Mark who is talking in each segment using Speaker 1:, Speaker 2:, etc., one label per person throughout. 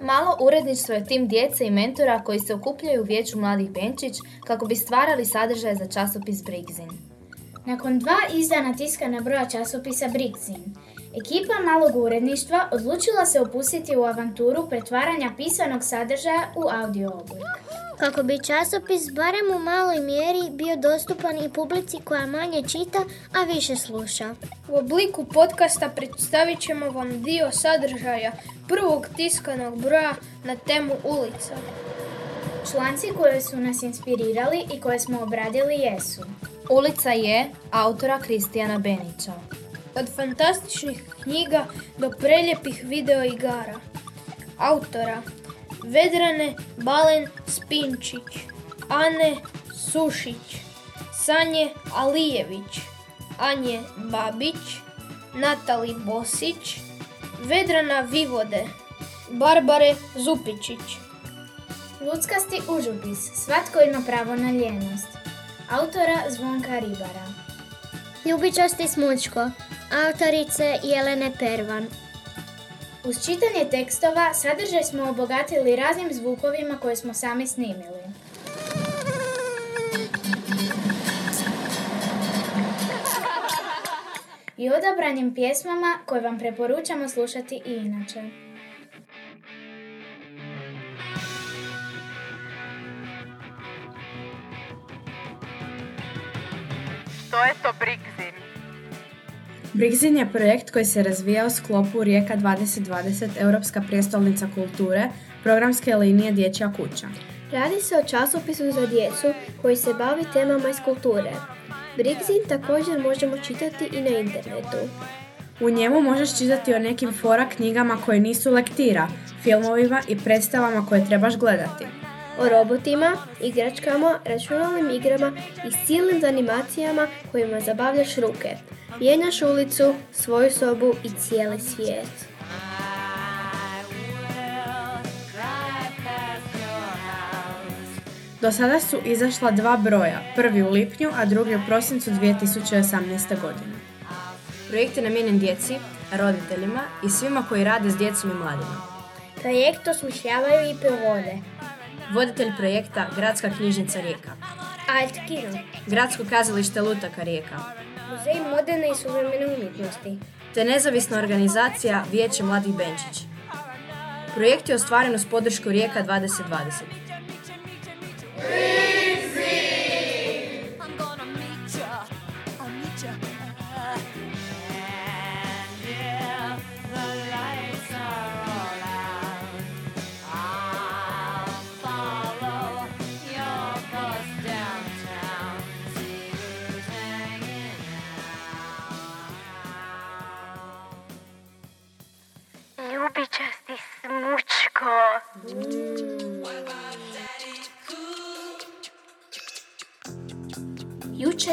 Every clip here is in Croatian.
Speaker 1: Malo uredništvo je tim djece i mentora koji se okupljaju u vijeću Mladih Benčić kako bi stvarali sadržaje za časopis Brigzin.
Speaker 2: Nakon dva izdana tiskana broja časopisa Brigzin, ekipa malog uredništva odlučila se opustiti u avanturu pretvaranja pisanog sadržaja u audio oblik.
Speaker 3: Kako bi časopis barem u maloj mjeri bio dostupan i publici koja manje čita, a više sluša.
Speaker 4: U obliku podcasta predstavit ćemo vam dio sadržaja prvog tiskanog broja na temu ulica.
Speaker 2: Članci koje su nas inspirirali i koje smo obradili jesu
Speaker 1: Ulica je autora Kristijana Benića.
Speaker 4: Od fantastičnih knjiga do preljepih videoigara. Autora Vedrane Balen Spinčić, Ane Sušić, Sanje Alijević, Anje Babić, Natali Bosić, Vedrana Vivode, Barbare Zupičić.
Speaker 2: Luckasti užupis, svatko ima pravo na ljenost. Autora Zvonka Ribara.
Speaker 3: Ljubičasti smučko, autorice Jelene Pervan.
Speaker 2: Uz čitanje tekstova sadržaj smo obogatili raznim zvukovima koje smo sami snimili. I odabranim pjesmama koje vam preporučamo slušati i inače.
Speaker 5: Što je to? Brigzin
Speaker 6: je projekt koji se razvija u sklopu Rijeka 2020 Europska prijestolnica kulture, programske linije Dječja kuća.
Speaker 7: Radi se o časopisu za djecu koji se bavi temama iz kulture. Brigzin također možemo čitati i na internetu.
Speaker 6: U njemu možeš čitati o nekim fora knjigama koje nisu lektira, filmovima i predstavama koje trebaš gledati.
Speaker 7: O robotima, igračkama, računalnim igrama i silnim animacijama kojima zabavljaš ruke. Mijenjaš ulicu, svoju sobu i cijeli svijet.
Speaker 6: Do sada su izašla dva broja, prvi u lipnju, a drugi u prosincu 2018. godine. Projekt je namijenjen djeci, roditeljima i svima koji rade s djecom i mladima.
Speaker 7: Projekt osmišljavaju i provode.
Speaker 6: Voditelj projekta Gradska knjižnica Rijeka,
Speaker 7: Alt Kino,
Speaker 6: Gradsko kazalište Lutaka Rijeka,
Speaker 7: Muzej moderne i suvremene umjetnosti.
Speaker 6: te nezavisna organizacija Vijeće mladih Benčić. Projekt je ostvaren uz podršku Rijeka 2020.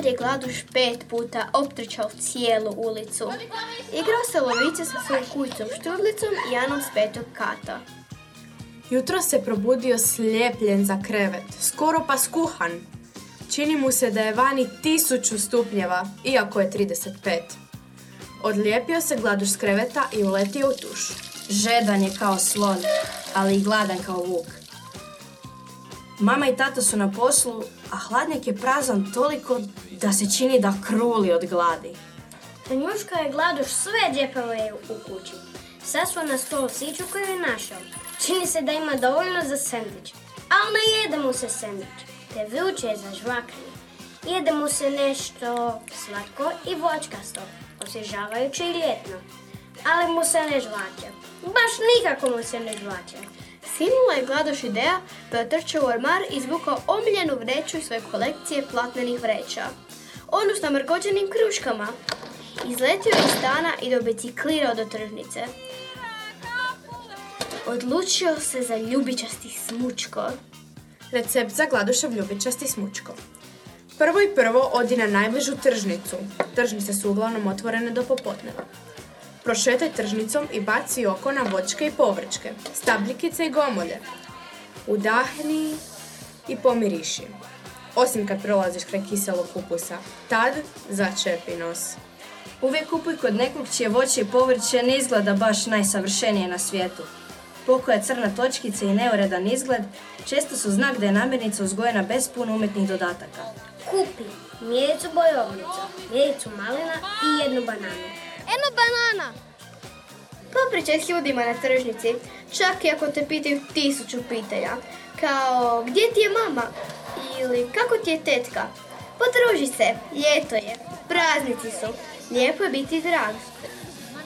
Speaker 2: Jučer je Gladuš pet puta optrčao cijelu ulicu. Igrao se lovice sa svojom kujicom Štrudlicom i Janom s petog kata.
Speaker 6: Jutro se probudio slijepljen za krevet, skoro pa skuhan. Čini mu se da je vani tisuću stupnjeva, iako je 35. Odlijepio se gladuš s kreveta i uletio u tuš. Žedan je kao slon, ali i gladan kao vuk. Mama i tata su na poslu, a hladnjak je prazan toliko da se čini da kruli od gladi.
Speaker 7: Tanjuška je gladuš sve džepove u kući. Sasvo na stol siću koju je našao. Čini se da ima dovoljno za sendvič. Ali ne jede mu se sendvič, te vruće je za žvakanje. Jede mu se nešto slatko i voćkasto, osvježavajuće i ljetno. Ali mu se ne žvaće. Baš nikako mu se ne žvaće.
Speaker 2: Sinula je Gladuš ideja pa je otrčao u ormar i izvukao omiljenu vreću iz svoje kolekcije platnenih vreća. Onu s namrgođenim kruškama. Izletio je iz stana i dobiciklirao do tržnice. Odlučio se za ljubičasti smučko.
Speaker 6: Recept za gladušev ljubičasti smučko. Prvo i prvo odi na najbližu tržnicu. Tržnice su uglavnom otvorene do popodneva. Prošetaj tržnicom i baci oko na voćke i povrćke, stabljikice i gomolje. Udahni i pomiriši. Osim kad prolaziš kraj kiselog kupusa. Tad začepi nos.
Speaker 8: Uvijek kupuj kod nekog čije voće i povrće ne izgleda baš najsavršenije na svijetu. Pokoja crna točkica i neuredan izgled često su znak da je namirnica uzgojena bez puno umjetnih dodataka.
Speaker 7: Kupi mjericu bojovnica, mjericu malina i jednu bananu.
Speaker 2: Eno banana! Popričaj s ljudima na tržnici, čak i ako te pitaju tisuću pitanja. Kao, gdje ti je mama? Ili, kako ti je tetka? Podruži se, ljeto je, praznici su, lijepo je biti drag.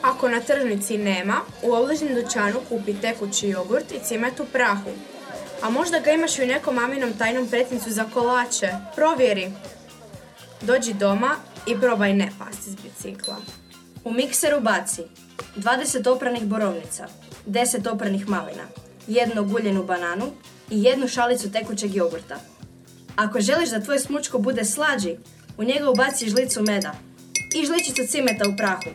Speaker 6: Ako na tržnici nema, u obližnjem dućanu kupi tekući jogurt i cimet u prahu. A možda ga imaš i u nekom maminom tajnom pretincu za kolače. Provjeri. Dođi doma i probaj ne pasti s bicikla.
Speaker 8: U mikseru baci 20 opranih borovnica, 10 opranih malina, jednu guljenu bananu i jednu šalicu tekućeg jogurta. Ako želiš da tvoj smučko bude slađi, u njega ubaci žlicu meda i žličicu cimeta u prahu.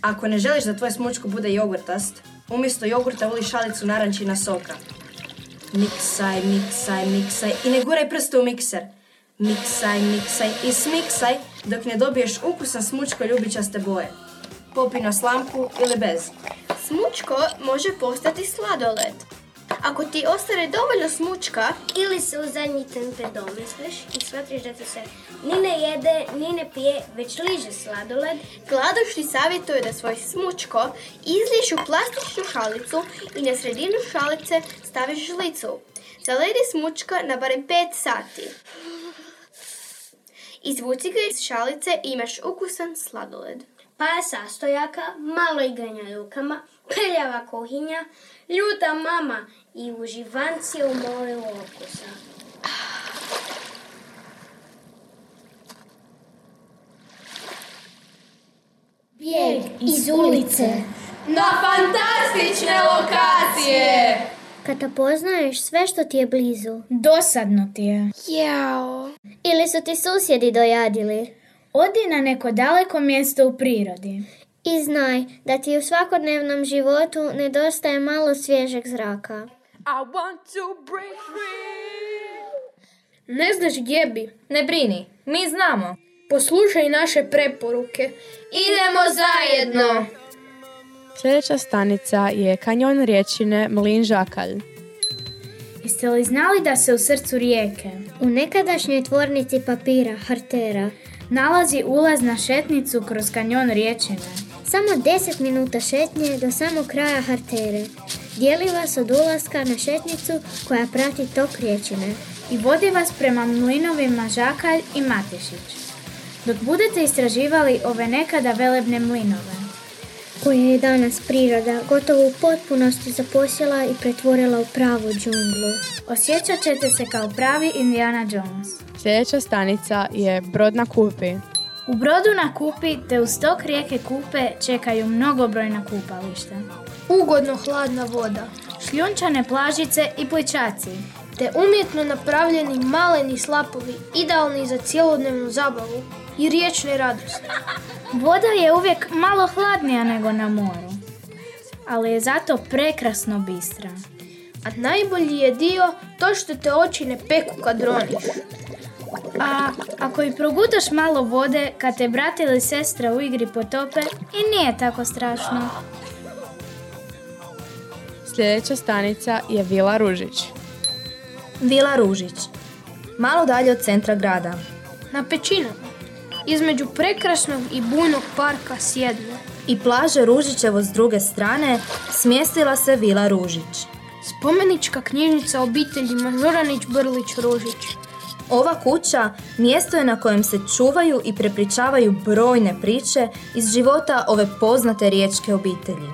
Speaker 8: Ako ne želiš da tvoj smučko bude jogurtast, umjesto jogurta uli šalicu narančina soka. Miksaj, miksaj, miksaj i ne guraj prste u mikser. Miksaj, miksaj i smiksaj dok ne dobiješ ukusan smučko ljubičaste boje. Popi na slamku ili bez.
Speaker 2: Smučko može postati sladoled. Ako ti ostane dovoljno smučka,
Speaker 7: Ili se u zadnji tren predomisliš i shvatiš da ti se ni ne jede, ni ne pije, već liže sladoled,
Speaker 2: Gladoš ti savjetuje da svoj smučko izliješ u plastičnu šalicu i na sredinu šalice staviš žlicu. Zaledi smučka na barem 5 sati. Izvuci ga iz šalice i imaš ukusan sladoled.
Speaker 7: Par sastojaka, malo igranja rukama, prljava kuhinja, ljuta mama i uživanci u moru okusa.
Speaker 3: Bijeg iz ulice.
Speaker 1: Na fantastične lokacije!
Speaker 3: Kad poznaješ sve što ti je blizu.
Speaker 4: Dosadno ti je.
Speaker 3: Jao. Ili su ti susjedi dojadili.
Speaker 4: Odi na neko daleko mjesto u prirodi.
Speaker 3: I znaj da ti u svakodnevnom životu nedostaje malo svježeg zraka.
Speaker 9: I want to break free.
Speaker 4: Ne znaš gdje bi?
Speaker 1: Ne brini, mi znamo.
Speaker 4: Poslušaj naše preporuke.
Speaker 1: Idemo zajedno!
Speaker 6: Sljedeća stanica je kanjon riječine Mlin Žakalj.
Speaker 4: Jeste li znali da se u srcu rijeke
Speaker 3: U nekadašnjoj tvornici papira Hartera
Speaker 4: nalazi ulaz na šetnicu kroz kanjon riječine?
Speaker 3: samo 10 minuta šetnje do samog kraja Hartere. Dijeli vas od ulaska na šetnicu koja prati tok riječine.
Speaker 4: i vodi vas prema mlinovima Žakalj i Matešić. Dok budete istraživali ove nekada velebne mlinove,
Speaker 3: koje je danas priroda gotovo u potpunosti zaposjela i pretvorila u pravu džunglu.
Speaker 4: osjećat ćete se kao pravi Indiana Jones.
Speaker 6: Sljedeća stanica je Brod na Kupi.
Speaker 4: U brodu na Kupi te uz tok rijeke Kupe čekaju mnogobrojna kupališta.
Speaker 2: ugodno hladna voda,
Speaker 4: Šljunčane plažice i pličaci.
Speaker 2: te umjetno napravljeni maleni slapovi, idealni za cjelodnevnu zabavu i riječne radosti.
Speaker 4: Voda je uvijek malo hladnija nego na moru, ali je zato prekrasno bistra.
Speaker 2: A najbolji je dio to što te oči ne peku kad roniš.
Speaker 4: A ako i progutaš malo vode kad te brat ili sestra u igri potope, i nije tako strašno.
Speaker 6: Sljedeća stanica je Vila Ružić.
Speaker 1: Vila Ružić. Malo dalje od centra grada.
Speaker 2: Na pećinama, između prekrasnog i bujnog parka s jedne.
Speaker 1: I plaže Ružićevo s druge strane smjestila se Vila Ružić.
Speaker 2: Spomenička knjižnica obitelji Mažuranić Brlić Ružić.
Speaker 1: Ova kuća mjesto je na kojem se čuvaju i prepričavaju brojne priče iz života ove poznate riječke obitelji.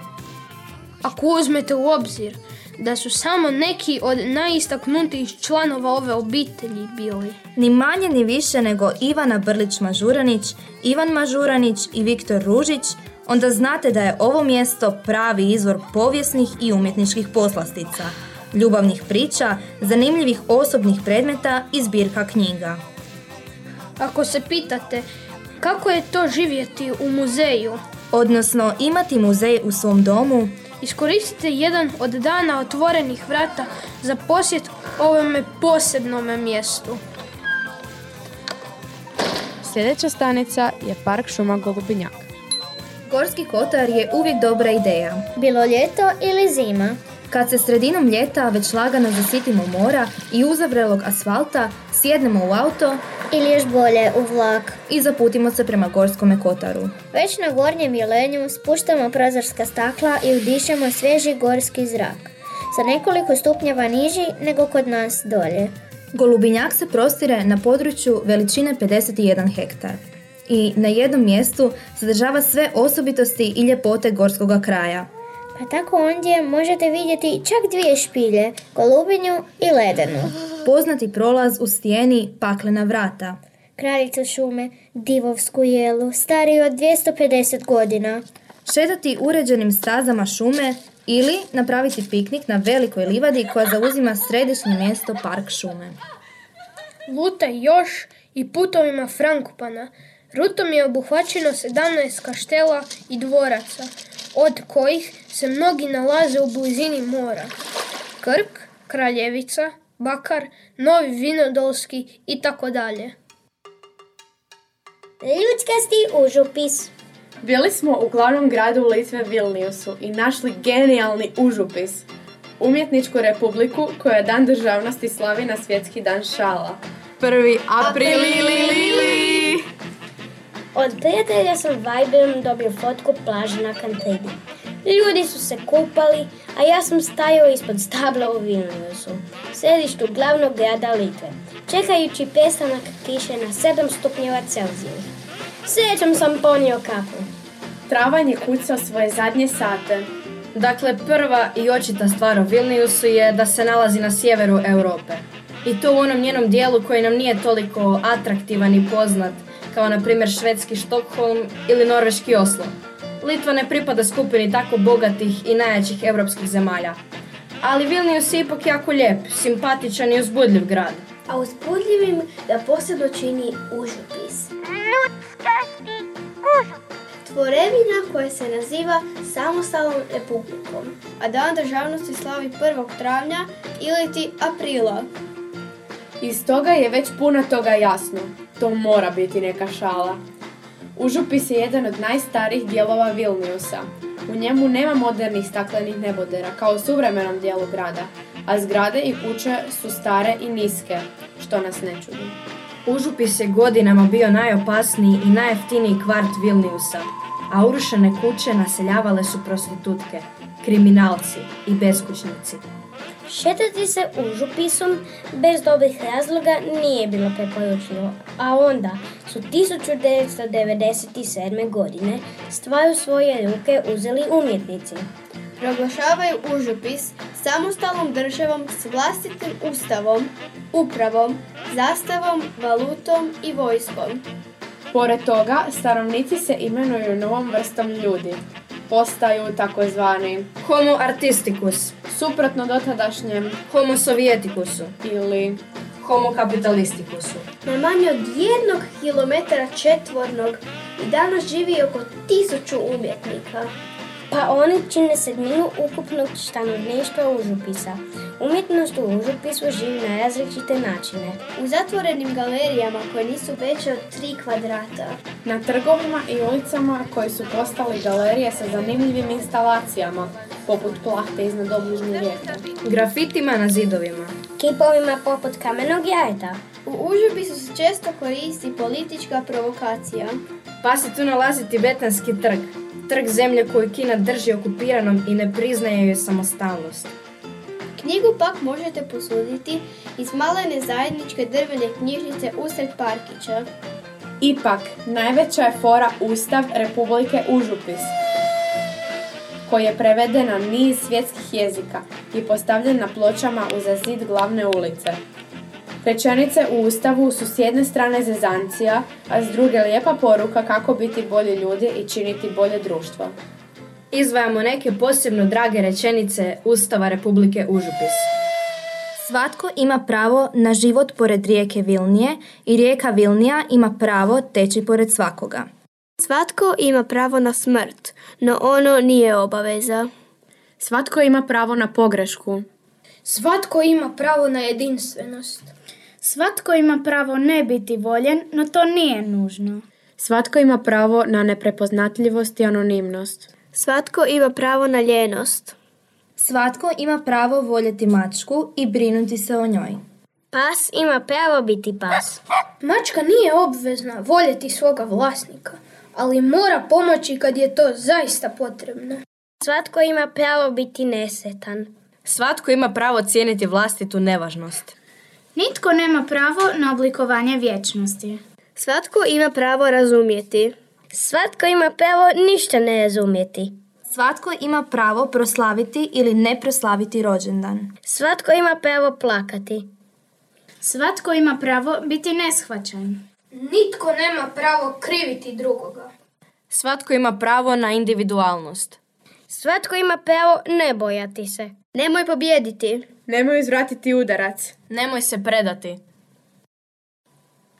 Speaker 2: Ako uzmete u obzir da su samo neki od najistaknutijih članova ove obitelji bili.
Speaker 1: Ni manje ni više nego Ivana Brlić-Mažuranić, Ivan Mažuranić i Viktor Ružić, onda znate da je ovo mjesto pravi izvor povijesnih i umjetničkih poslastica, ljubavnih priča, zanimljivih osobnih predmeta i zbirka knjiga.
Speaker 2: Ako se pitate kako je to živjeti u muzeju,
Speaker 1: Odnosno imati muzej u svom domu
Speaker 4: Iskoristite jedan od dana otvorenih vrata za posjet ovome posebnome mjestu.
Speaker 6: Sljedeća stanica je Park šuma Golubinjak.
Speaker 1: Gorski kotar je uvijek dobra ideja.
Speaker 3: Bilo ljeto ili zima.
Speaker 1: Kad se sredinom ljeta već lagano zasitimo mora i uzavrelog asfalta, sjednemo u auto
Speaker 3: Ili još bolje u vlak.
Speaker 1: i zaputimo se prema Gorskome kotaru.
Speaker 3: Već na gornjem jelenju spuštamo prozorska stakla i udišemo svježi gorski zrak. Sa nekoliko stupnjeva niži nego kod nas dolje.
Speaker 1: Golubinjak se prostire na području veličine 51 hektar i na jednom mjestu sadržava sve osobitosti i ljepote gorskoga kraja.
Speaker 3: Pa tako ondje možete vidjeti čak dvije špilje, golubinju i ledenu.
Speaker 1: Poznati prolaz u stijeni paklena vrata.
Speaker 3: Kraljicu šume, divovsku jelu, stariju od 250 godina.
Speaker 1: Šetati uređenim stazama šume ili napraviti piknik na velikoj livadi koja zauzima središnje mjesto park šume.
Speaker 4: Lutaj još i putovima Frankupana. Rutom je obuhvaćeno 17 kaštela i dvoraca, od kojih se mnogi nalaze u blizini mora. Krk, Kraljevica, Bakar, Novi Vinodolski i tako dalje.
Speaker 3: Ljudskasti užupis.
Speaker 6: Bili smo u glavnom gradu Litve Vilniusu i našli genijalni užupis. Umjetničku republiku koja dan državnosti slavi na svjetski dan šala. Prvi aprilili!
Speaker 7: Od prijatelja sam Viberom dobio fotku plaže na Kantidi. Ljudi su se kupali, a ja sam stajao ispod stabla u Vilniusu, središtu glavnog grada Litve, čekajući pestanak kiše na 7 stupnjeva Celzija. Srećom sam ponio kapu.
Speaker 6: Travanj je kucao svoje zadnje sate.
Speaker 8: Dakle, prva i očita stvar o Vilniusu je da se nalazi na sjeveru Europe. I to u onom njenom dijelu koji nam nije toliko atraktivan i poznat, kao na primjer švedski Štokholm ili norveški Oslo. Litva ne pripada skupini tako bogatih i najjačih europskih zemalja. Ali Vilnius je ipak jako lijep, simpatičan i uzbudljiv grad.
Speaker 2: A uzbudljivim da posebno čini užupis. Tvorevina koja se naziva samostalnom republikom, a dan državnosti slavi 1. travnja ili ti aprila.
Speaker 6: Iz toga je već puno toga jasno. To mora biti neka šala. Užupis je jedan od najstarijih dijelova Vilniusa. U njemu nema modernih staklenih nebodera kao u suvremenom dijelu grada, a zgrade i kuće su stare i niske, što nas ne čudi.
Speaker 8: Užupis je godinama bio najopasniji i najjeftiniji kvart Vilniusa, a urušene kuće naseljavale su prostitutke, kriminalci i beskućnici.
Speaker 7: Šetati se užupisom bez dobrih razloga nije bilo preporučljivo, a onda su 1997. godine stvar svoje ruke uzeli umjetnici.
Speaker 2: Proglašavaju užupis samostalnom državom s vlastitim ustavom, upravom, zastavom, valutom i vojskom.
Speaker 6: Pored toga, stanovnici se imenuju novom vrstom ljudi. Postaju takozvani
Speaker 8: Homo artisticus,
Speaker 6: suprotno dotadašnjem
Speaker 8: homo sovieticusu,
Speaker 6: ili
Speaker 8: homo capitalisticusu.
Speaker 2: Na manje od jednog kilometara četvornog i danas živi oko tisuću umjetnika.
Speaker 7: Pa oni čine sedminu ukupnog stanovništva užupisa. Umjetnost u užupisu živi na različite načine.
Speaker 2: U zatvorenim galerijama koje nisu veće od 3 kvadrata.
Speaker 6: na trgovima i ulicama koji su postali galerije sa zanimljivim instalacijama, poput plahte iznad obližnje rijeke.
Speaker 8: Grafitima na zidovima.
Speaker 7: Kipovima poput kamenog jajeta.
Speaker 2: U užupisu se često koristi politička provokacija.
Speaker 8: Pa se tu nalazi tibetanski trg. Trg zemlje koju Kina drži okupiranom i ne priznaje joj samostalnost.
Speaker 2: Knjigu pak možete posuditi iz malene zajedničke drvene knjižnice usred parkića.
Speaker 6: Ipak, najveća je fora Ustav Republike Užupis, koji je preveden na niz svjetskih jezika i postavljen na pločama uza zid glavne ulice. Rečenice u Ustavu su s jedne strane zezancija, a s druge lijepa poruka kako biti bolji ljudi i činiti bolje društvo.
Speaker 8: Izdvajamo neke posebno drage rečenice Ustava Republike Užupis. Svatko ima pravo na život pored rijeke Vilnije i rijeka Vilnija ima pravo teći pored svakoga.
Speaker 2: Svatko ima pravo na smrt, no ono nije obaveza.
Speaker 10: Svatko ima pravo na pogrešku.
Speaker 4: Svatko ima pravo na jedinstvenost.
Speaker 11: Svatko ima pravo ne biti voljen, no to nije nužno.
Speaker 10: Svatko ima pravo na neprepoznatljivost i anonimnost.
Speaker 2: Svatko ima pravo na ljenost.
Speaker 1: Svatko ima pravo voljeti mačku i brinuti se o njoj.
Speaker 7: Pas ima pravo biti pas.
Speaker 4: Mačka nije obvezna voljeti svoga vlasnika, ali mora pomoći kad je to zaista potrebno.
Speaker 7: Svatko ima pravo biti nesetan.
Speaker 8: Svatko ima pravo cijeniti vlastitu nevažnost.
Speaker 11: Nitko nema pravo na oblikovanje vječnosti.
Speaker 2: Svatko ima pravo razumjeti.
Speaker 7: Svatko ima pravo ništa ne razumjeti.
Speaker 1: Svatko ima pravo proslaviti ili ne proslaviti rođendan.
Speaker 7: Svatko ima pravo plakati.
Speaker 11: Svatko ima pravo biti neshvaćan.
Speaker 4: Nitko nema pravo kriviti drugoga.
Speaker 8: Svatko ima pravo na individualnost.
Speaker 7: Svatko ima pravo ne bojati se.
Speaker 2: Nemoj pobjediti.
Speaker 10: Nemoj izvratiti udarac.
Speaker 8: Nemoj se predati.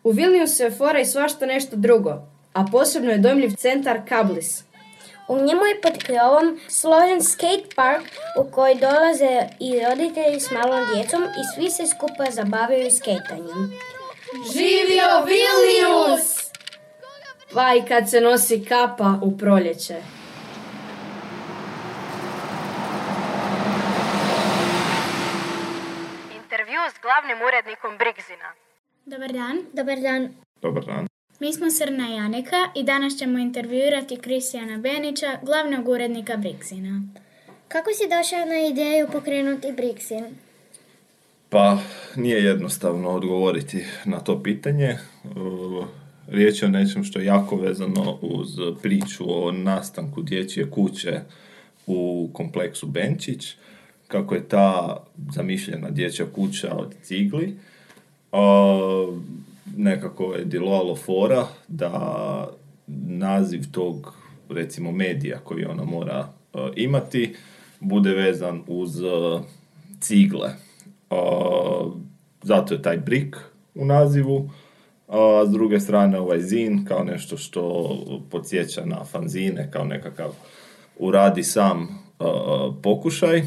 Speaker 8: U Vilniusu se fora i svašta nešto drugo, a posebno je dojmljiv centar Kablis.
Speaker 7: U njemu je pod krovom složen skate park u koji dolaze i roditelji s malom djecom i svi se skupa zabavljaju skatanjem.
Speaker 6: Živio Vilnius!
Speaker 8: Pa i kad se nosi kapa u proljeće.
Speaker 5: Intervju s glavnim urednikom Brigzina.
Speaker 11: Dobar dan.
Speaker 3: Dobar dan.
Speaker 12: Dobar dan.
Speaker 11: Mi smo Srna i Anika i danas ćemo intervjuirati Kristijana Benića, glavnog urednika Brixina.
Speaker 3: Kako si došao na ideju pokrenuti Brixin?
Speaker 12: Pa, nije jednostavno odgovoriti na to pitanje. E, Riječ je o nečem što je jako vezano uz priču o nastanku dječje kuće u kompleksu Benčić. Kako je ta zamišljena dječja kuća od cigli. A, nekako je djelovalo fora da naziv tog recimo medija koji ona mora e, imati bude vezan uz e, cigle. A, zato je taj brik u nazivu, a s druge strane ovaj zin kao nešto što podsjeća na fanzine, kao nekakav uradi sam pokušaj.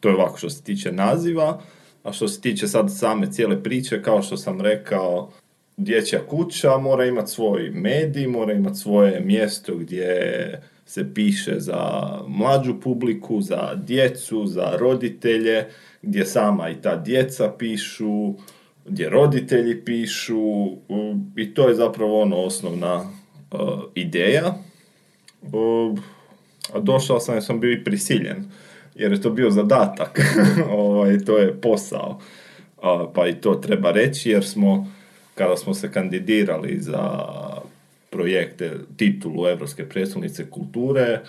Speaker 12: To je ovako što se tiče naziva, a što se tiče sad same cijele priče, kao što sam rekao, dječja kuća mora imati svoj medij, mora imati svoje mjesto gdje se piše za mlađu publiku, za djecu, za roditelje, gdje sama i ta djeca pišu, gdje roditelji pišu i to je zapravo ono osnovna uh, ideja. Uh, a došao sam jer sam bio i prisiljen, jer je to bio zadatak, ovaj, to je posao. A, pa i to treba reći jer smo, kada smo se kandidirali za projekte, titulu Europske predstavnice kulture,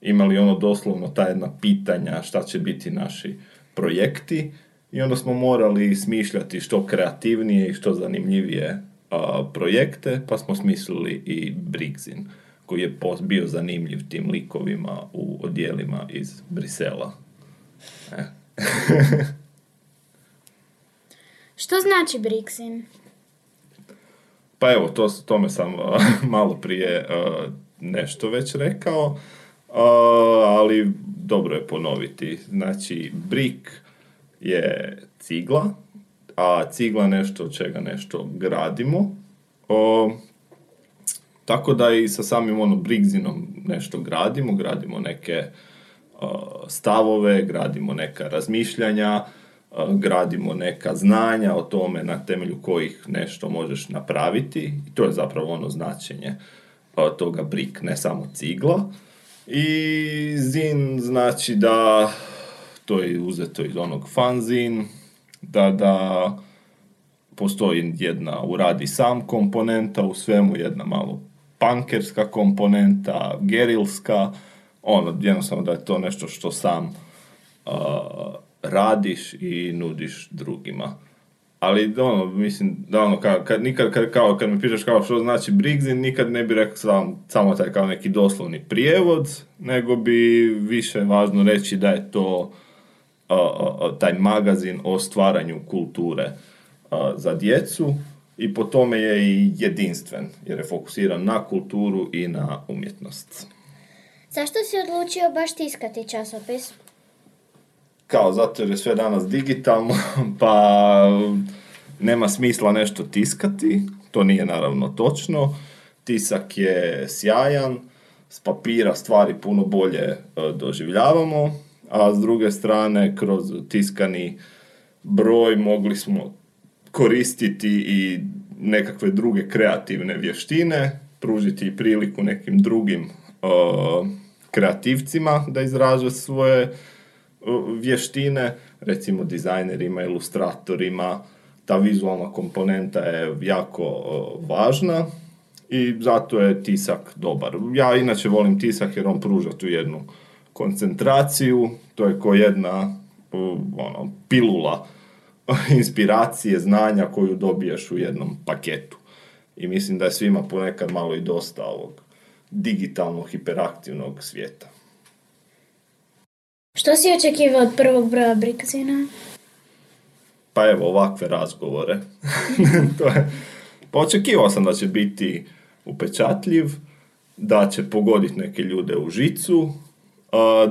Speaker 12: imali ono doslovno ta jedna pitanja šta će biti naši projekti i onda smo morali smišljati što kreativnije i što zanimljivije a, projekte, pa smo smislili i Brigzin, koji je bio zanimljiv tim likovima u odjelima iz Brisela. E.
Speaker 11: Što znači Brixin?
Speaker 12: Pa evo, to, tome sam uh, malo prije uh, nešto već rekao, uh, ali dobro je ponoviti. Znači, brik je cigla, a cigla nešto od čega nešto gradimo. Tako da i sa samim ono Brigzinom nešto gradimo, gradimo neke o, stavove, gradimo neka razmišljanja, o, gradimo neka znanja o tome na temelju kojih nešto možeš napraviti. I to je zapravo ono značenje o, toga brik, ne samo cigla. I zin znači da to je uzeto iz onog fanzin, da, da postoji jedna uradi sam komponenta u svemu, jedna malo pankerska komponenta, gerilska, ono, jednostavno da je to nešto što sam a, radiš i nudiš drugima. Ali ono, mislim, da ono, kad, kad, nikad, kad, kao, kad me pitaš kao što znači Brigzin, nikad ne bi rekao sam, samo taj kao neki doslovni prijevod, nego bi više važno reći da je to a, a, taj magazin o stvaranju kulture za djecu i po tome je i jedinstven, jer je fokusiran na kulturu i na umjetnost.
Speaker 3: Zašto si odlučio baš tiskati časopis?
Speaker 12: kao zato jer je sve danas digitalno, pa nema smisla nešto tiskati, to nije naravno točno. Tisak je sjajan, s papira stvari puno bolje e, doživljavamo, a s druge strane kroz tiskani broj mogli smo koristiti i nekakve druge kreativne vještine, pružiti priliku nekim drugim uh, kreativcima da izraže svoje vještine, recimo dizajnerima, ilustratorima, ta vizualna komponenta je jako važna i zato je tisak dobar. Ja inače volim tisak jer on pruža tu jednu koncentraciju, to je ko jedna ono, pilula inspiracije, znanja koju dobiješ u jednom paketu. I mislim da je svima ponekad malo i dosta ovog digitalnog, hiperaktivnog svijeta.
Speaker 11: Što si očekivao od prvog broja Brixina?
Speaker 12: Pa evo, ovakve razgovore. to je, pa očekivao sam da će biti upečatljiv, da će pogoditi neke ljude u žicu,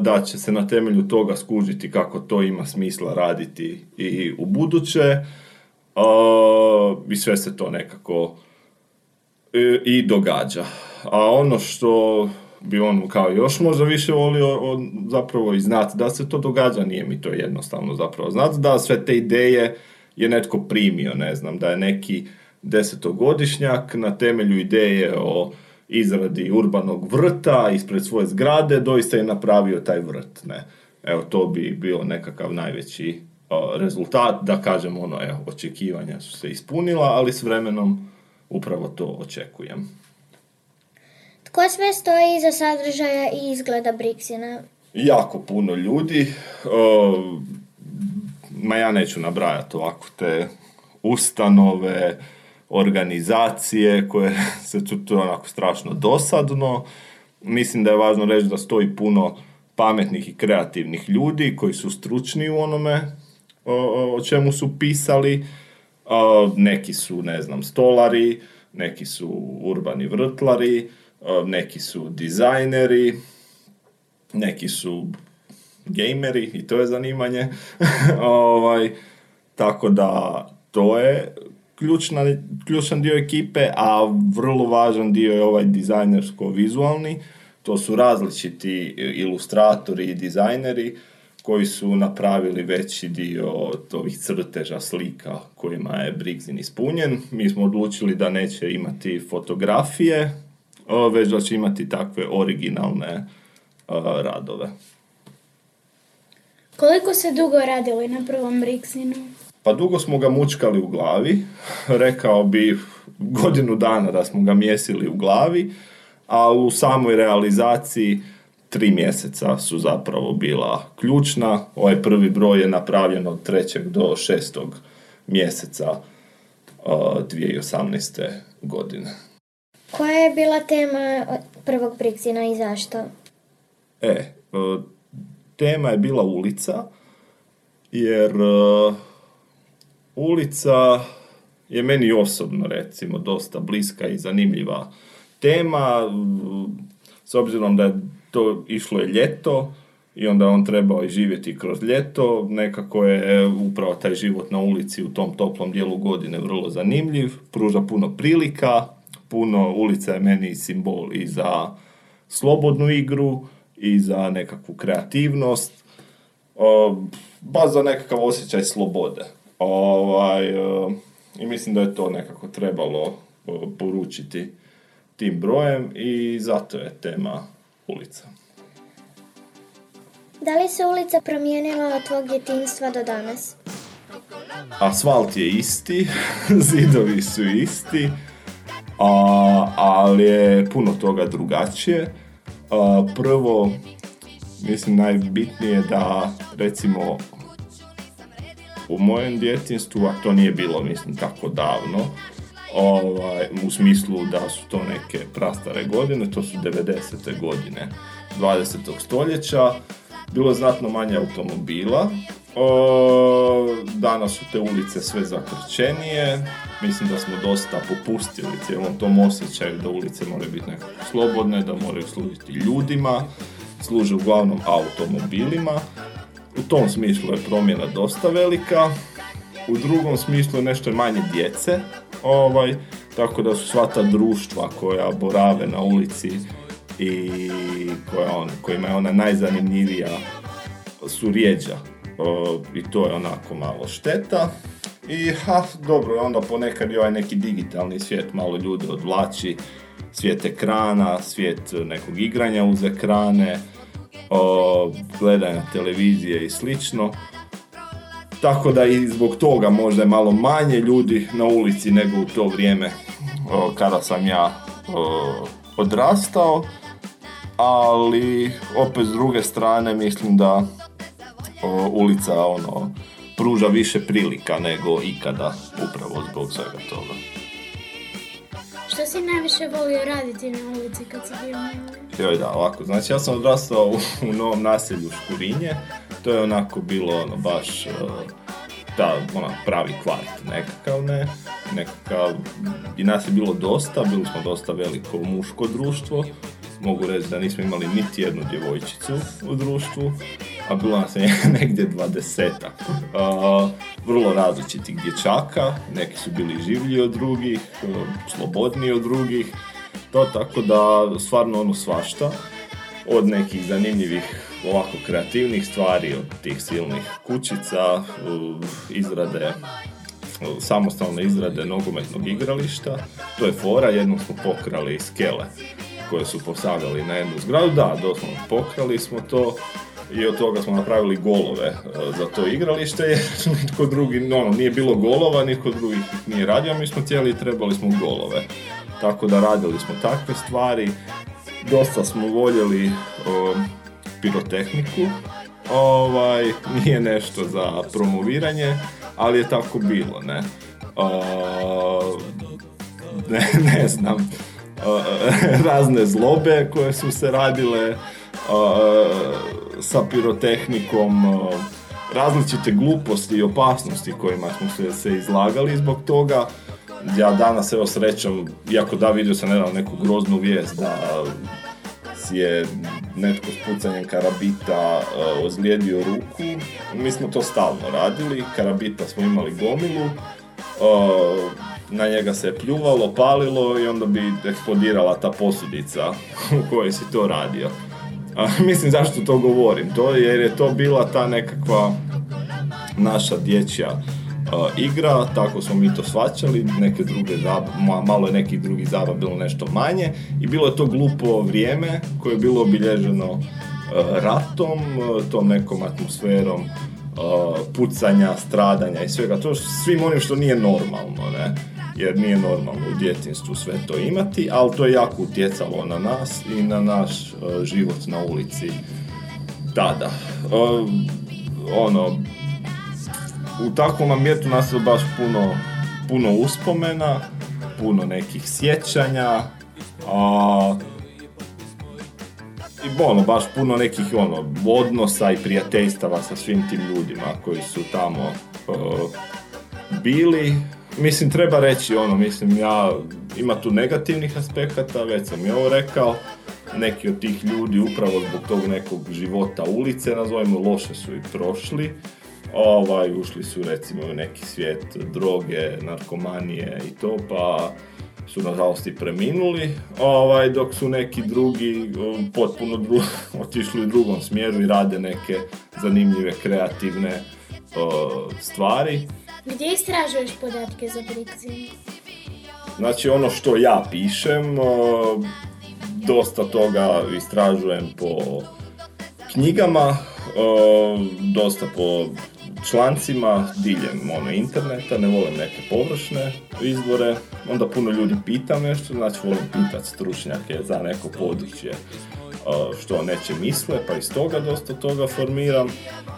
Speaker 12: da će se na temelju toga skužiti kako to ima smisla raditi i u buduće i sve se to nekako i, i događa. A ono što bi on kao još možda više volio zapravo i znati da se to događa, nije mi to jednostavno zapravo znati da sve te ideje je netko primio, ne znam, da je neki desetogodišnjak na temelju ideje o izradi urbanog vrta ispred svoje zgrade doista je napravio taj vrt, ne. Evo, to bi bio nekakav najveći rezultat, da kažem ono, evo, očekivanja su se ispunila, ali s vremenom upravo to očekujem.
Speaker 3: Tko sve stoji iza sadržaja i izgleda Brixina?
Speaker 12: Jako puno ljudi. ma ja neću nabrajati ovako te ustanove, organizacije koje se to je onako strašno dosadno. Mislim da je važno reći da stoji puno pametnih i kreativnih ljudi koji su stručni u onome o, o čemu su pisali. neki su, ne znam, stolari, neki su urbani vrtlari, neki su dizajneri, neki su gameri i to je zanimanje. ovaj, tako da to je ključna, ključan dio ekipe, a vrlo važan dio je ovaj dizajnersko-vizualni. To su različiti ilustratori i dizajneri koji su napravili veći dio ovih crteža slika kojima je Brigzin ispunjen. Mi smo odlučili da neće imati fotografije, već da će imati takve originalne radove.
Speaker 11: Koliko se dugo radili na prvom Brixinu?
Speaker 12: Pa dugo smo ga mučkali u glavi, rekao bi godinu dana da smo ga mjesili u glavi, a u samoj realizaciji tri mjeseca su zapravo bila ključna. Ovaj prvi broj je napravljen od trećeg do šestog mjeseca uh, 2018. godine.
Speaker 3: Koja je bila tema prvog Brixina i zašto?
Speaker 12: E, tema je bila ulica, jer uh, ulica je meni osobno recimo dosta bliska i zanimljiva tema, s obzirom da je to išlo je ljeto i onda on trebao i živjeti kroz ljeto, nekako je upravo taj život na ulici u tom toplom dijelu godine vrlo zanimljiv, pruža puno prilika, puno ulica je meni simbol i za slobodnu igru i za nekakvu kreativnost, baš za nekakav osjećaj slobode. Ovaj, e, I mislim da je to nekako trebalo e, poručiti tim brojem i zato je tema ulica.
Speaker 3: Da li se ulica promijenila od tvog djetinstva do danas?
Speaker 12: Asfalt je isti, zidovi su isti, a, ali je puno toga drugačije. A, prvo, mislim najbitnije da recimo u mojem djetinstvu, a to nije bilo mislim tako davno, ovaj, u smislu da su to neke prastare godine, to su 90. godine 20. stoljeća, bilo je znatno manje automobila, o, danas su te ulice sve zakrčenije, mislim da smo dosta popustili cijelom tom osjećaju da ulice moraju biti nekako slobodne, da moraju služiti ljudima, služe uglavnom automobilima. Tom smislu je promjena dosta velika. U drugom smislu je nešto manje djece, ovaj, tako da su sva ta društva koja borave na ulici i koja on, kojima je ona najzanimljivija su rijeđa. I to je onako malo šteta. I ha, dobro, onda ponekad i ovaj neki digitalni svijet malo ljude odvlači, svijet ekrana, svijet nekog igranja uz ekrane, o, gledanja televizije i slično. Tako da i zbog toga možda je malo manje ljudi na ulici nego u to vrijeme o, kada sam ja o, odrastao. Ali opet s druge strane mislim da ulica ono pruža više prilika nego ikada upravo zbog svega toga.
Speaker 11: Što si najviše volio raditi na ulici kad si bio?
Speaker 12: Joj da, ovako, znači ja sam odrastao u, u novom naselju Škurinje, to je onako bilo ono baš uh, ta ona pravi kvart nekakav ne, nekakav, i nas je bilo dosta, bili smo dosta veliko muško društvo, mogu reći da nismo imali niti jednu djevojčicu u društvu, a bilo nas je negdje dvadesetak. Uh, vrlo različitih dječaka, neki su bili življi od drugih, uh, slobodniji od drugih, to tako da stvarno ono svašta, od nekih zanimljivih ovako kreativnih stvari, od tih silnih kućica, uh, izrade uh, samostalne izrade nogometnog igrališta. To je fora, jednom smo pokrali skele koje su postavljali na jednu zgradu. Da, doslovno pokrali smo to i od toga smo napravili golove e, za to igralište jer nitko drugi, ono, nije bilo golova, nitko drugi nije radio, mi smo cijeli trebali smo golove. Tako da radili smo takve stvari, dosta smo voljeli o, pirotehniku, ovaj, nije nešto za promoviranje, ali je tako bilo, ne. O, ne, ne znam, o, razne zlobe koje su se radile, sa pirotehnikom, različite gluposti i opasnosti kojima smo se, se izlagali zbog toga. Ja danas, evo srećom, iako da vidio sam nedavno neku groznu vijest da je netko s pucanjem karabita uh, ozlijedio ruku. Mi smo to stalno radili, karabita smo imali gomilu, uh, na njega se pljuvalo, palilo i onda bi eksplodirala ta posudica u kojoj si to radio. A, mislim zašto to govorim? To jer je to bila ta nekakva naša dječja igra, tako smo mi to svačali, neke druge zaba, malo je nekih drugih zaba bilo nešto manje i bilo je to glupo vrijeme koje je bilo obilježeno ratom, tom nekom atmosferom pucanja, stradanja i svega to, svim onim što nije normalno, ne? Jer nije normalno u djetinstvu sve to imati, ali to je jako utjecalo na nas i na naš uh, život na ulici tada. Uh, ono, u takvom nas je baš puno, puno uspomena, puno nekih sjećanja, a i ono, baš puno nekih ono, odnosa i prijateljstava sa svim tim ljudima koji su tamo uh, bili mislim treba reći ono, mislim ja, ima tu negativnih aspekata, već sam i ovo rekao, neki od tih ljudi upravo zbog tog nekog života ulice, nazovimo, loše su i prošli, ovaj, ušli su recimo u neki svijet droge, narkomanije i to, pa su nažalost i preminuli, ovaj, dok su neki drugi potpuno dru otišli u drugom smjeru i rade neke zanimljive, kreativne stvari.
Speaker 11: Gdje istražuješ podatke za Brixin?
Speaker 12: Znači ono što ja pišem, dosta toga istražujem po knjigama, dosta po člancima diljem ono, interneta, ne volim neke površne izvore, onda puno ljudi pita nešto, znači volim pitati stručnjake za neko područje što neće misle, pa iz toga dosta toga formiram,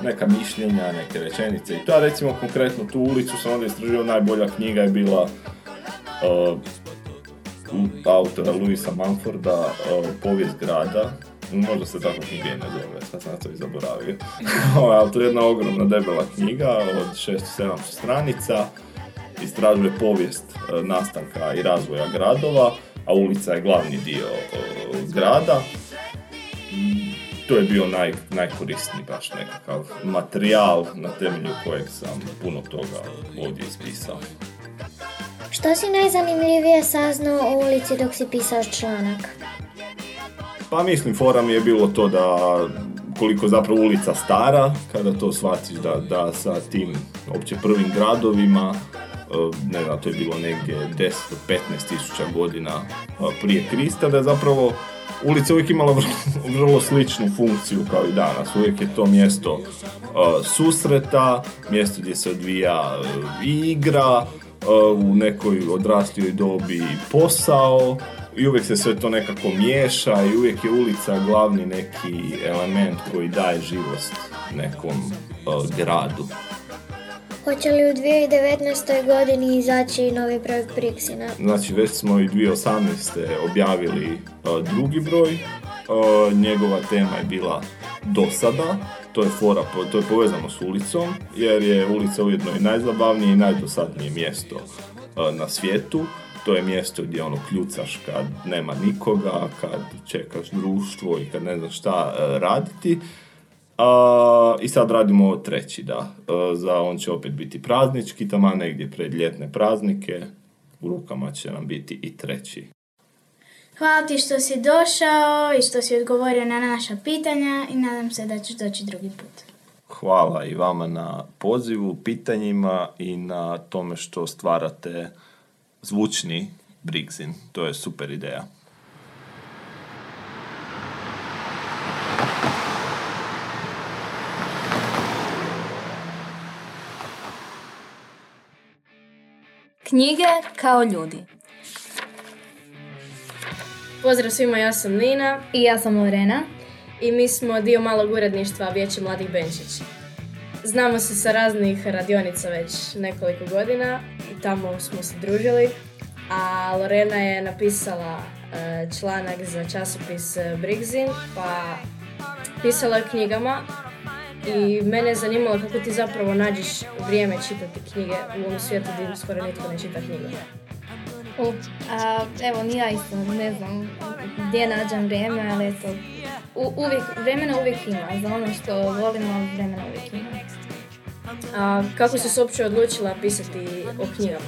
Speaker 12: neka mišljenja, neke rečenice. I to, recimo konkretno tu ulicu sam onda istražio, najbolja knjiga je bila uh, autora Louisa Manforda, uh, Povijest grada, možda se tako knjiga ne zove, sad sam to i zaboravio. Ali to je jedna ogromna debela knjiga od 600-700 stranica, istražuje povijest nastanka i razvoja gradova, a ulica je glavni dio grada to je bio naj, najkorisniji baš nekakav materijal na temelju kojeg sam puno toga ovdje ispisao.
Speaker 3: Što si najzanimljivije saznao o ulici dok si pisao članak?
Speaker 12: Pa mislim, fora mi je bilo to da koliko zapravo ulica stara, kada to shvatiš da, da sa tim opće prvim gradovima, e, ne znam, to je bilo negdje 10 15 tisuća godina e, prije Krista, da je zapravo ulica uvijek imala vrlo, vrlo sličnu funkciju kao i danas. Uvijek je to mjesto e, susreta, mjesto gdje se odvija i igra, u nekoj odrastijoj dobi posao, i uvijek se sve to nekako miješa i uvijek je ulica glavni neki element koji daje živost nekom gradu.
Speaker 3: Hoće li u 2019. godini izaći novi projekt Brixina?
Speaker 12: Znači već smo i 2018. objavili drugi broj. njegova tema je bila dosada. To je fora, to je povezano s ulicom, jer je ulica ujedno i najzabavnije i najdosadnije mjesto na svijetu to je mjesto gdje ono kljucaš kad nema nikoga, kad čekaš društvo i kad ne znaš šta e, raditi. I sad radimo treći, da. E, za on će opet biti praznički, tamo negdje pred ljetne praznike. U rukama će nam biti i treći.
Speaker 11: Hvala ti što si došao i što si odgovorio na naša pitanja i nadam se da ćeš doći drugi put.
Speaker 12: Hvala i vama na pozivu, pitanjima i na tome što stvarate zvučni Brigzin. To je super ideja.
Speaker 1: Knjige kao ljudi.
Speaker 13: Pozdrav svima, ja sam Nina.
Speaker 1: I ja sam Lorena.
Speaker 13: I mi smo dio malog uredništva Vijeće mladih Benčić. Znamo se sa raznih radionica već nekoliko godina i tamo smo se družili. A Lorena je napisala e, članak za časopis e, Brigzin, pa pisala je knjigama i mene je zanimalo kako ti zapravo nađeš vrijeme čitati knjige u ovom svijetu gdje skoro nitko ne čita knjige.
Speaker 1: a, evo, ni ja isto ne znam gdje nađem vrijeme, ali eto, u, uvijek, vremena uvijek ima, za ono što volimo vremena uvijek ima.
Speaker 13: A kako si se uopće odlučila pisati o knjigama?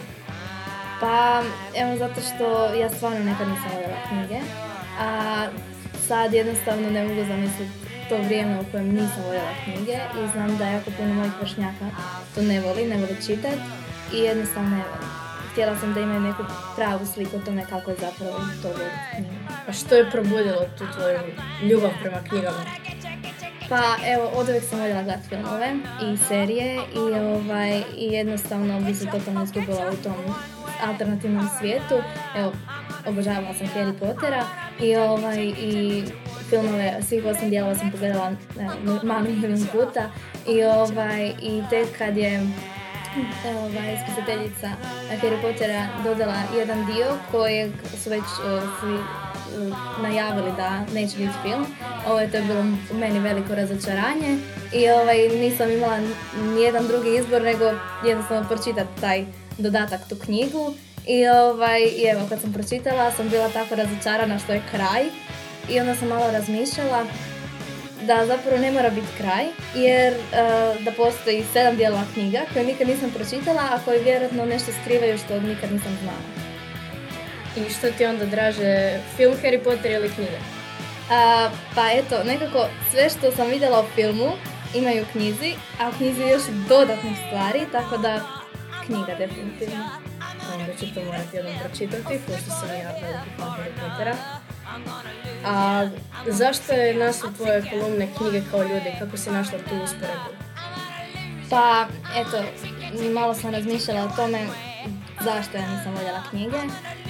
Speaker 1: Pa, evo zato što ja stvarno nekad nisam voljela knjige, a sad jednostavno ne mogu zamisliti to vrijeme u kojem nisam voljela knjige i znam da jako puno mojih vršnjaka to ne voli, ne voli čitati i jednostavno ne voli. Htjela sam da imaju neku pravu sliku o tome kako je zapravo to voljeti knjige.
Speaker 13: A što je probudilo tu tvoju ljubav prema knjigama?
Speaker 1: Pa evo, od uvijek sam voljela gledati filmove i serije i, ovaj, i jednostavno bi se totalno izgubila u tom alternativnom svijetu. Evo, obožavala sam Harry Pottera i, ovaj, i filmove, svih osam dijelova sam pogledala malo milijun puta i, ovaj, i tek kad je ovaj, spisateljica Harry Pottera dodala jedan dio kojeg su već uh, svi najavili da neće biti film. Ovo je to je bilo meni veliko razočaranje i ovaj, nisam imala nijedan drugi izbor nego jednostavno pročitati taj dodatak tu knjigu. I, ovaj, I evo kad sam pročitala sam bila tako razočarana što je kraj i onda sam malo razmišljala da zapravo ne mora biti kraj, jer uh, da postoji sedam dijelova knjiga koje nikad nisam pročitala, a koje vjerojatno nešto skrivaju što nikad nisam znala.
Speaker 13: I što ti onda draže, film Harry Potter ili knjiga?
Speaker 1: A, pa eto, nekako sve što sam vidjela u filmu imaju knjizi, a u knjizi još dodatnih stvari, tako da knjiga definitivno.
Speaker 13: Onda ću to morati jednom pročitati, pošto sam ja veliki fan Harry Pottera. A zašto je naslov tvoje kolumne knjige kao ljudi? Kako si našla tu usporedbu?
Speaker 1: Pa, eto, malo sam razmišljala o tome zašto ja nisam voljela knjige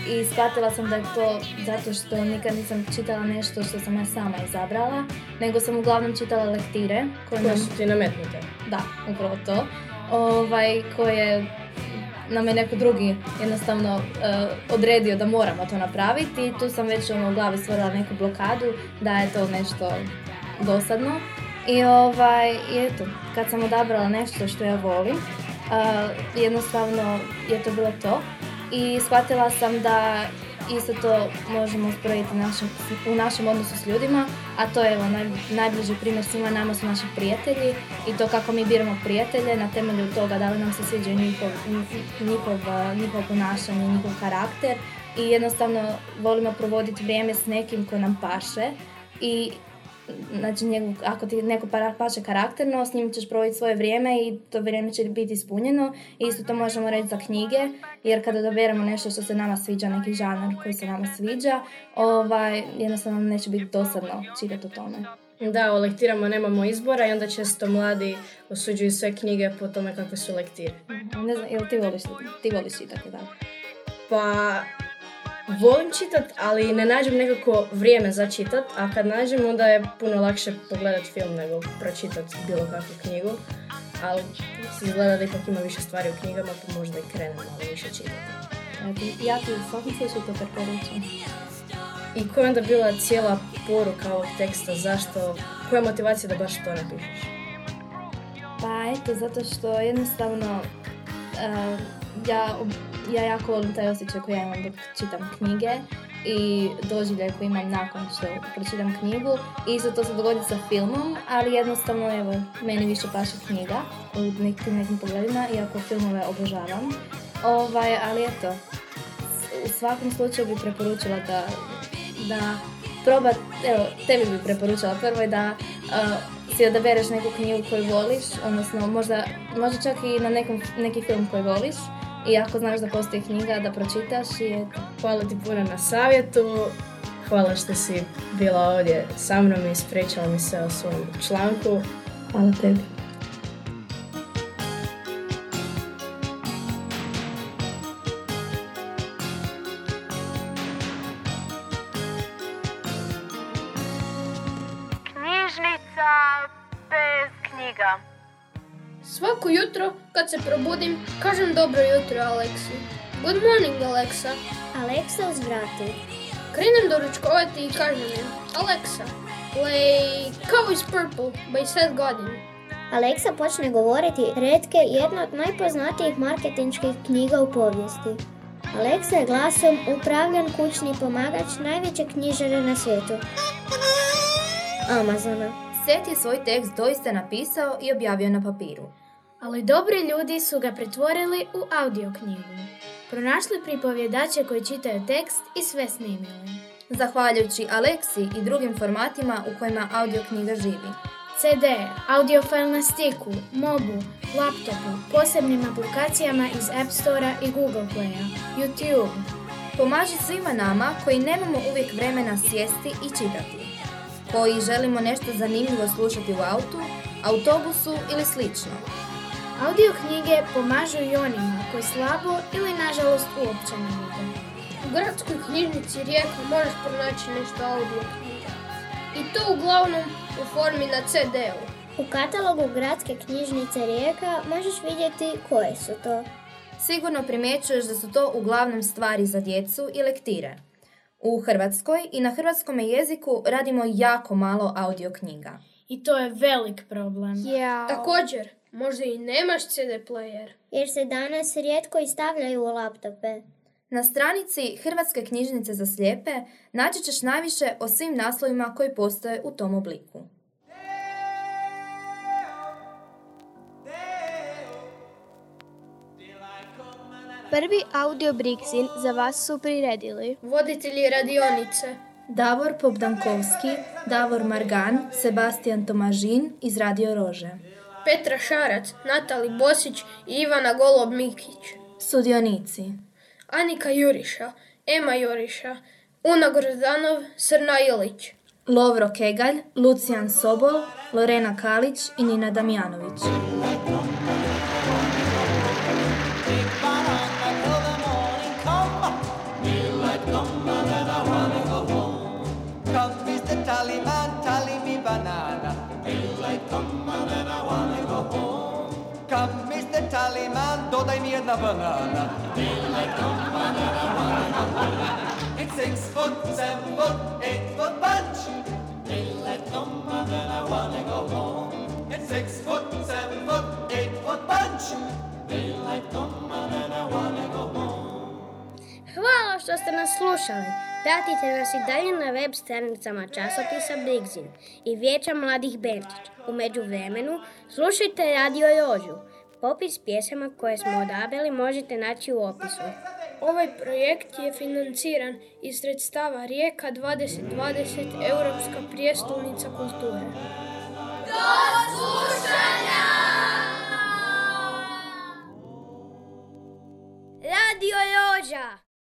Speaker 1: i shvatila sam da je to zato što nikad nisam čitala nešto što sam ja sama izabrala, nego sam uglavnom čitala lektire.
Speaker 13: Koje, su ti nametnute?
Speaker 1: Da, upravo to. Ovaj, koje nam je neko drugi jednostavno uh, odredio da moramo to napraviti i tu sam već ono, u glavi stvorila neku blokadu da je to nešto dosadno. I, ovaj, eto, kad sam odabrala nešto što ja volim, uh, jednostavno je to bilo to. I shvatila sam da isto to možemo usporediti našem- u našem odnosu s ljudima, a to je evo, naj, najbliži primjer svima nama su naši prijatelji i to kako mi biramo prijatelje na temelju toga da li nam se sviđa njihov, njihov, njihovo ponašanje, njihov karakter i jednostavno volimo provoditi vrijeme s nekim ko nam paše i znači njegov, ako ti neko para- paše karakterno, s njim ćeš provoditi svoje vrijeme i to vrijeme će biti ispunjeno. I isto to možemo reći za knjige, jer kada doberemo nešto što se nama sviđa, neki žanar koji se nama sviđa, ovaj, jednostavno neće biti dosadno čitati o tome.
Speaker 13: Da, o lektirama nemamo izbora i onda često mladi osuđuju sve knjige po tome kakve su lektire.
Speaker 1: Ne znam, jel ti voliš, ti voliš čitati, da?
Speaker 13: Pa, volim čitat, ali ne nađem nekako vrijeme za čitat, a kad nađem onda je puno lakše pogledat film nego pročitat bilo kakvu knjigu. Ali se izgleda da ipak ima više stvari u knjigama, pa možda i krenem malo više čitati.
Speaker 1: Ja ti, ja ti u svakom slučaju to preporučam.
Speaker 13: I koja je onda bila cijela poruka ovog teksta, zašto, koja je motivacija da baš to napišeš?
Speaker 1: Pa eto, zato što jednostavno eh, ja, ja jako volim taj osjećaj koji ja imam dok čitam knjige i doživljaj koji imam nakon što pročitam knjigu. Isto to se dogodi sa filmom, ali jednostavno evo, meni više paše knjiga u nekim, nekim pogledima, iako filmove obožavam. Ovaj, ali eto, u svakom slučaju bi preporučila da, da proba, evo, tebi bi preporučila prvo je da uh, si odabereš neku knjigu koju voliš, odnosno možda, možda čak i na nekom, neki film koji voliš i ako znaš da postoji knjiga da pročitaš i eto.
Speaker 13: Hvala ti puno na savjetu. Hvala što si bila ovdje sa mnom i ispričala mi se o svom članku.
Speaker 1: Hvala tebi.
Speaker 4: Se probudim, kažem dobro jutro Aleksi. Good morning Alexa.
Speaker 3: Aleksa uzvrati.
Speaker 4: Krenem doručkovati i kažem im, Alexa, play Cow is Purple by Seth Godin.
Speaker 3: Aleksa počne govoriti redke jedna od najpoznatijih marketinških knjiga u povijesti. Aleksa je glasom upravljan kućni pomagač najveće knjižare na svijetu. Amazona.
Speaker 1: Seth je svoj tekst doista napisao i objavio na papiru.
Speaker 11: Ali dobri ljudi su ga pretvorili u audio knjigu. Pronašli pripovjedače koji čitaju tekst i sve snimili.
Speaker 1: Zahvaljujući Aleksi i drugim formatima u kojima audio knjiga živi.
Speaker 11: CD, audio file na stiku, mobu, laptopu, posebnim aplikacijama iz App Store i Google Playa, YouTube.
Speaker 1: Pomaži svima nama koji nemamo uvijek vremena sjesti i čitati. Koji želimo nešto zanimljivo slušati u autu, autobusu ili slično.
Speaker 11: Audio knjige pomažu i onima koji slabo ili nažalost uopće ne vide.
Speaker 4: U gradskoj knjižnici Rijeka možeš pronaći nešto audio knjiga. I to uglavnom u formi na CD-u.
Speaker 3: U katalogu Gradske knjižnice Rijeka možeš vidjeti koje su to.
Speaker 1: Sigurno primjećuješ da su to uglavnom stvari za djecu i lektire. U Hrvatskoj i na hrvatskom jeziku radimo jako malo audio knjiga.
Speaker 11: I to je velik problem.
Speaker 4: Također, možda i nemaš CD player.
Speaker 3: Jer se danas rijetko i stavljaju u laptope.
Speaker 1: Na stranici Hrvatske knjižnice za slijepe naći ćeš najviše o svim naslovima koji postoje u tom obliku.
Speaker 14: Prvi audio Brixin za vas su priredili
Speaker 4: Voditelji radionice
Speaker 1: Davor Popdankovski, Davor Margan, Sebastian Tomažin iz Radio Rože.
Speaker 4: Petra Šarac, Natali Bosić i Ivana Golob-Mikić.
Speaker 1: Sudionici
Speaker 4: Anika Juriša, Ema Juriša, Una Grozdanov, Srna Ilić.
Speaker 1: Lovro Kegalj, Lucijan Sobol, Lorena Kalić i Nina Damjanović.
Speaker 15: Dodaj mi jedna banana. Go home. It's six foot, seven foot, eight foot bunch. Then I wanna go home. It's six foot, seven foot, eight foot bunch. Daylight come and then wanna go home.
Speaker 14: Hvala
Speaker 7: što ste nas slušali. Pratite nas i dalje na web stranicama časopisa Brigzin i Vijeća mladih Benčić. U međuvremenu slušajte Radio Rožu. Popis pjesama koje smo odabrali možete naći u opisu.
Speaker 4: Ovaj projekt je financiran iz sredstava Rijeka 2020 Europska prijestolnica kulture.
Speaker 7: Radio Roža!